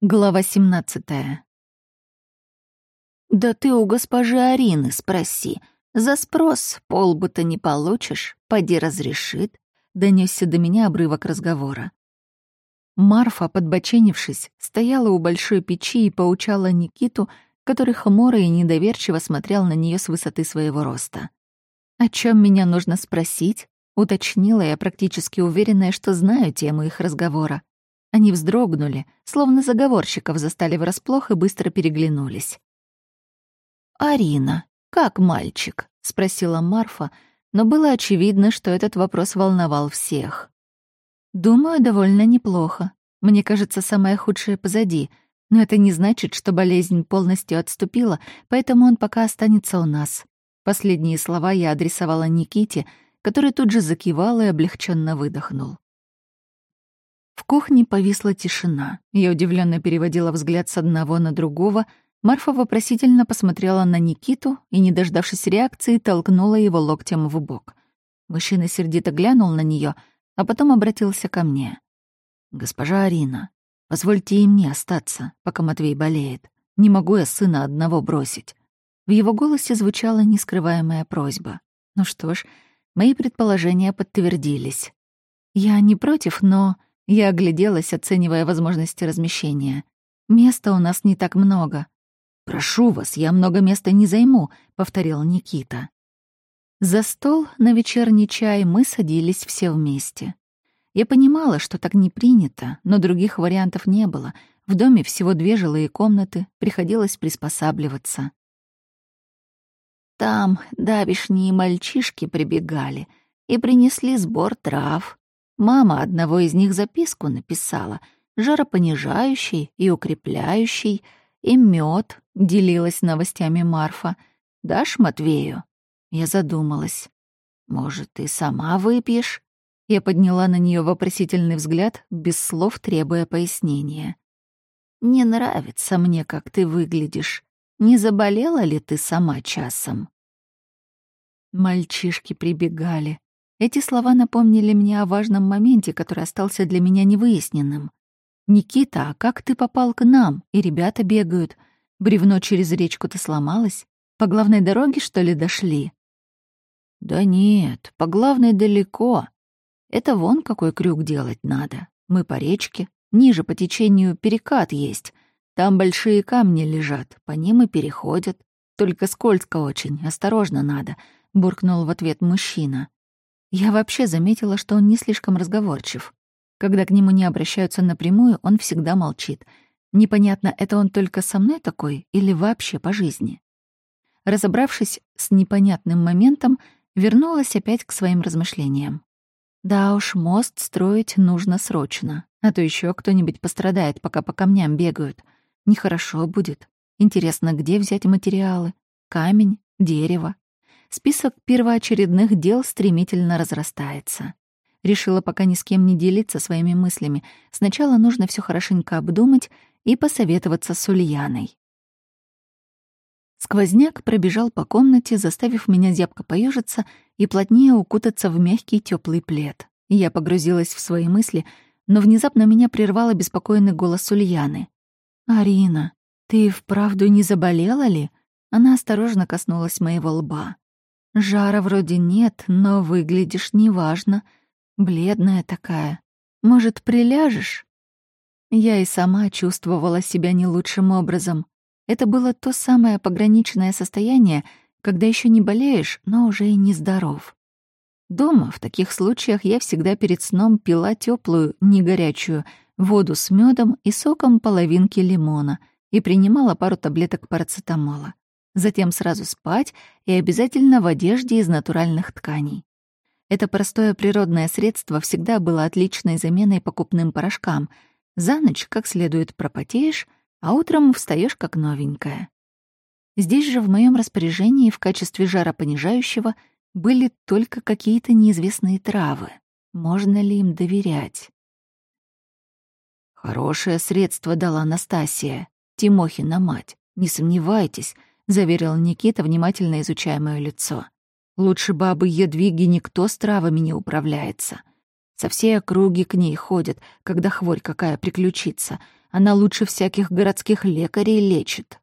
Глава 17 «Да ты у госпожи Арины спроси. За спрос полбу-то не получишь, поди разрешит», — донесся до меня обрывок разговора. Марфа, подбоченившись, стояла у большой печи и поучала Никиту, который хмуро и недоверчиво смотрел на нее с высоты своего роста. «О чем меня нужно спросить?» — уточнила я, практически уверенная, что знаю тему их разговора. Они вздрогнули, словно заговорщиков застали врасплох и быстро переглянулись. «Арина, как мальчик?» — спросила Марфа, но было очевидно, что этот вопрос волновал всех. «Думаю, довольно неплохо. Мне кажется, самое худшее позади, но это не значит, что болезнь полностью отступила, поэтому он пока останется у нас». Последние слова я адресовала Никите, который тут же закивал и облегченно выдохнул. В кухне повисла тишина. Я удивленно переводила взгляд с одного на другого. Марфа вопросительно посмотрела на Никиту и, не дождавшись реакции, толкнула его локтем в бок. Мужчина сердито глянул на нее, а потом обратился ко мне. «Госпожа Арина, позвольте и мне остаться, пока Матвей болеет. Не могу я сына одного бросить». В его голосе звучала нескрываемая просьба. Ну что ж, мои предположения подтвердились. «Я не против, но...» Я огляделась, оценивая возможности размещения. Места у нас не так много. «Прошу вас, я много места не займу», — повторил Никита. За стол на вечерний чай мы садились все вместе. Я понимала, что так не принято, но других вариантов не было. В доме всего две жилые комнаты, приходилось приспосабливаться. Там давишние мальчишки прибегали и принесли сбор трав, Мама одного из них записку написала, жаропонижающий и укрепляющий, и мед, делилась новостями Марфа. «Дашь Матвею?» Я задумалась. «Может, ты сама выпьешь?» Я подняла на нее вопросительный взгляд, без слов требуя пояснения. «Не нравится мне, как ты выглядишь. Не заболела ли ты сама часом?» Мальчишки прибегали. Эти слова напомнили мне о важном моменте, который остался для меня невыясненным. «Никита, а как ты попал к нам? И ребята бегают. Бревно через речку-то сломалось? По главной дороге, что ли, дошли?» «Да нет, по главной далеко. Это вон какой крюк делать надо. Мы по речке, ниже по течению перекат есть. Там большие камни лежат, по ним и переходят. Только скользко очень, осторожно надо», — буркнул в ответ мужчина. Я вообще заметила, что он не слишком разговорчив. Когда к нему не обращаются напрямую, он всегда молчит. Непонятно, это он только со мной такой или вообще по жизни. Разобравшись с непонятным моментом, вернулась опять к своим размышлениям. Да уж, мост строить нужно срочно, а то еще кто-нибудь пострадает, пока по камням бегают. Нехорошо будет. Интересно, где взять материалы? Камень, дерево, Список первоочередных дел стремительно разрастается. Решила пока ни с кем не делиться своими мыслями. Сначала нужно все хорошенько обдумать и посоветоваться с Ульяной. Сквозняк пробежал по комнате, заставив меня зябко поежиться и плотнее укутаться в мягкий теплый плед. Я погрузилась в свои мысли, но внезапно меня прервал обеспокоенный голос Ульяны. «Арина, ты вправду не заболела ли?» Она осторожно коснулась моего лба. Жара вроде нет, но выглядишь неважно. Бледная такая. Может, приляжешь? Я и сама чувствовала себя не лучшим образом. Это было то самое пограничное состояние, когда еще не болеешь, но уже и не здоров. Дома в таких случаях я всегда перед сном пила теплую, не горячую, воду с медом и соком половинки лимона и принимала пару таблеток парацетамола затем сразу спать и обязательно в одежде из натуральных тканей. Это простое природное средство всегда было отличной заменой покупным порошкам. За ночь как следует пропотеешь, а утром встаешь как новенькая. Здесь же в моем распоряжении в качестве жаропонижающего были только какие-то неизвестные травы. Можно ли им доверять? Хорошее средство дала Настасия, Тимохина мать. Не сомневайтесь, заверил Никита, внимательно изучая моё лицо. Лучше бабы Едвиги никто с травами не управляется. Со всей округи к ней ходят, когда хворь какая приключится. Она лучше всяких городских лекарей лечит.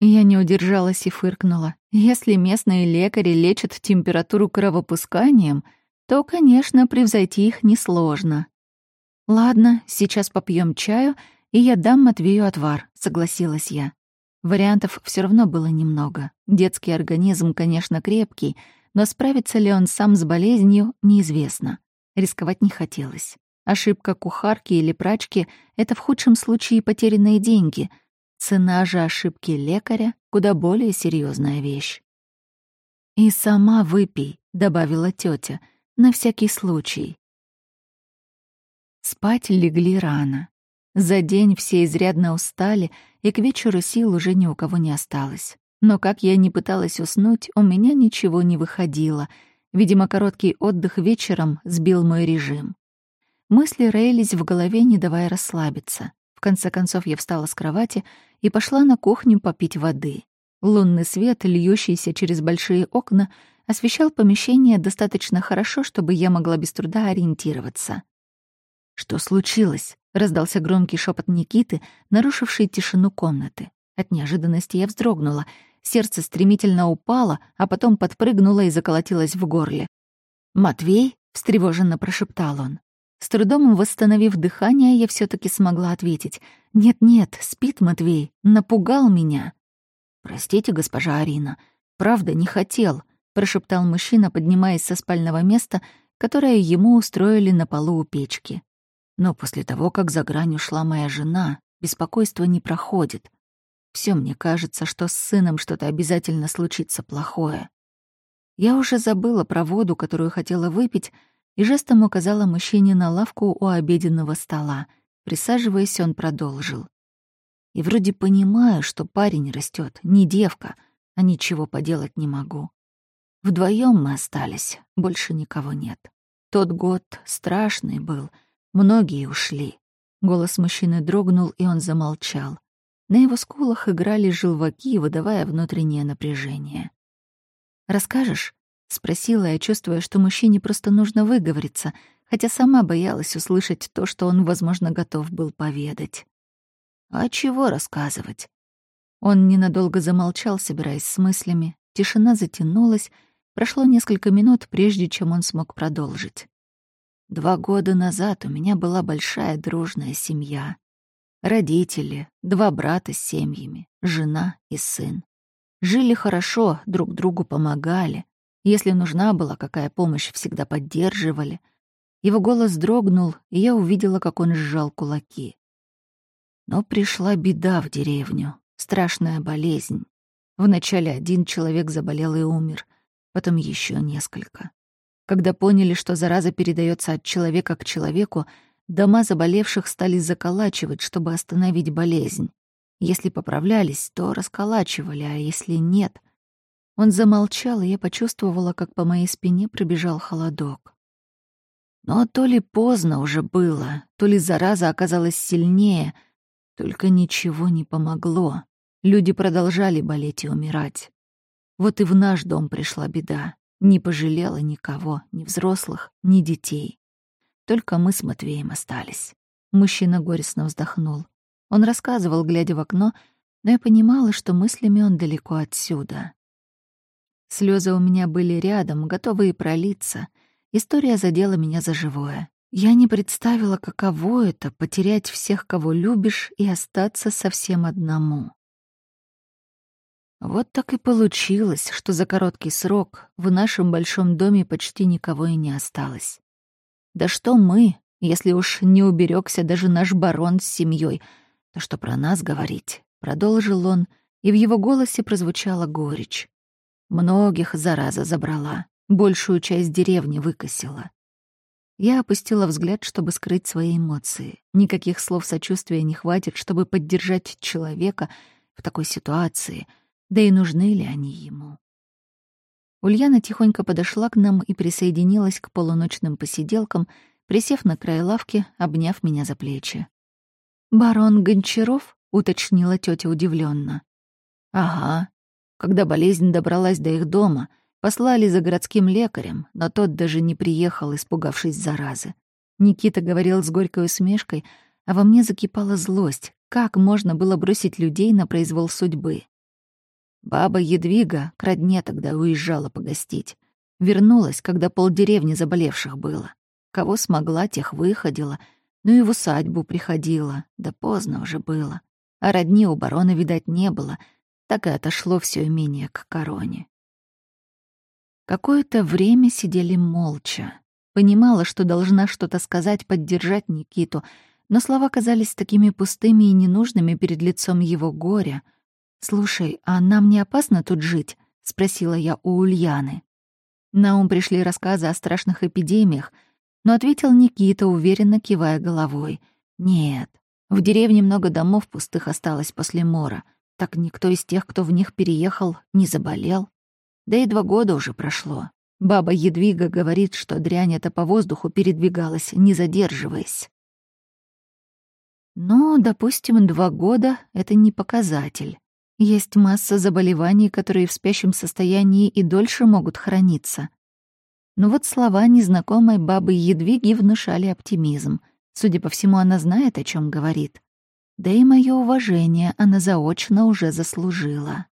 Я не удержалась и фыркнула. Если местные лекари лечат температуру кровопусканием, то, конечно, превзойти их несложно. «Ладно, сейчас попьем чаю, и я дам Матвею отвар», — согласилась я. Вариантов все равно было немного. Детский организм, конечно, крепкий, но справится ли он сам с болезнью, неизвестно. Рисковать не хотелось. Ошибка кухарки или прачки — это в худшем случае потерянные деньги. Цена же ошибки лекаря — куда более серьезная вещь. «И сама выпей», — добавила тетя, — «на всякий случай». Спать легли рано. За день все изрядно устали, и к вечеру сил уже ни у кого не осталось. Но как я не пыталась уснуть, у меня ничего не выходило. Видимо, короткий отдых вечером сбил мой режим. Мысли роились в голове, не давая расслабиться. В конце концов я встала с кровати и пошла на кухню попить воды. Лунный свет, льющийся через большие окна, освещал помещение достаточно хорошо, чтобы я могла без труда ориентироваться. «Что случилось?» — раздался громкий шепот Никиты, нарушивший тишину комнаты. От неожиданности я вздрогнула. Сердце стремительно упало, а потом подпрыгнуло и заколотилось в горле. «Матвей?» — встревоженно прошептал он. С трудом восстановив дыхание, я все таки смогла ответить. «Нет-нет, спит Матвей, напугал меня». «Простите, госпожа Арина, правда не хотел», — прошептал мужчина, поднимаясь со спального места, которое ему устроили на полу у печки. Но после того, как за грань ушла моя жена, беспокойство не проходит. Все мне кажется, что с сыном что-то обязательно случится плохое. Я уже забыла про воду, которую хотела выпить, и жестом указала мужчине на лавку у обеденного стола. Присаживаясь, он продолжил. И вроде понимаю, что парень растет, не девка, а ничего поделать не могу. Вдвоем мы остались, больше никого нет. Тот год страшный был — Многие ушли. Голос мужчины дрогнул, и он замолчал. На его скулах играли желваки, выдавая внутреннее напряжение. «Расскажешь?» — спросила я, чувствуя, что мужчине просто нужно выговориться, хотя сама боялась услышать то, что он, возможно, готов был поведать. «А чего рассказывать?» Он ненадолго замолчал, собираясь с мыслями. Тишина затянулась. Прошло несколько минут, прежде чем он смог продолжить. Два года назад у меня была большая дружная семья. Родители, два брата с семьями, жена и сын. Жили хорошо, друг другу помогали. Если нужна была какая помощь, всегда поддерживали. Его голос дрогнул, и я увидела, как он сжал кулаки. Но пришла беда в деревню, страшная болезнь. Вначале один человек заболел и умер, потом еще несколько. Когда поняли, что зараза передается от человека к человеку, дома заболевших стали заколачивать, чтобы остановить болезнь. Если поправлялись, то расколачивали, а если нет... Он замолчал, и я почувствовала, как по моей спине пробежал холодок. Но то ли поздно уже было, то ли зараза оказалась сильнее, только ничего не помогло. Люди продолжали болеть и умирать. Вот и в наш дом пришла беда. Не пожалела никого, ни взрослых, ни детей. Только мы с Матвеем остались. Мужчина горестно вздохнул. Он рассказывал, глядя в окно, но я понимала, что мыслями он далеко отсюда. Слезы у меня были рядом, готовые пролиться. История задела меня за живое. Я не представила, каково это — потерять всех, кого любишь, и остаться совсем одному. Вот так и получилось, что за короткий срок в нашем большом доме почти никого и не осталось. Да что мы, если уж не уберегся даже наш барон с семьей, то что про нас говорить? Продолжил он, и в его голосе прозвучала горечь. Многих зараза забрала, большую часть деревни выкосила. Я опустила взгляд, чтобы скрыть свои эмоции. Никаких слов сочувствия не хватит, чтобы поддержать человека в такой ситуации — да и нужны ли они ему? Ульяна тихонько подошла к нам и присоединилась к полуночным посиделкам, присев на край лавки, обняв меня за плечи. «Барон Гончаров?» — уточнила тетя удивленно. «Ага. Когда болезнь добралась до их дома, послали за городским лекарем, но тот даже не приехал, испугавшись заразы. Никита говорил с горькой усмешкой, а во мне закипала злость. Как можно было бросить людей на произвол судьбы? Баба Едвига к родне тогда уезжала погостить. Вернулась, когда полдеревни заболевших было. Кого смогла, тех выходила. Ну и в усадьбу приходила. Да поздно уже было. А родни у барона, видать, не было. Так и отошло все имение к короне. Какое-то время сидели молча. Понимала, что должна что-то сказать, поддержать Никиту, но слова казались такими пустыми и ненужными перед лицом его горя. «Слушай, а нам не опасно тут жить?» — спросила я у Ульяны. На ум пришли рассказы о страшных эпидемиях, но ответил Никита, уверенно кивая головой. «Нет, в деревне много домов пустых осталось после мора. Так никто из тех, кто в них переехал, не заболел. Да и два года уже прошло. Баба Едвига говорит, что дрянь эта по воздуху передвигалась, не задерживаясь. Ну, допустим, два года — это не показатель. Есть масса заболеваний, которые в спящем состоянии и дольше могут храниться. Но вот слова незнакомой бабы Едвиги внушали оптимизм. Судя по всему, она знает, о чем говорит. Да и мое уважение она заочно уже заслужила.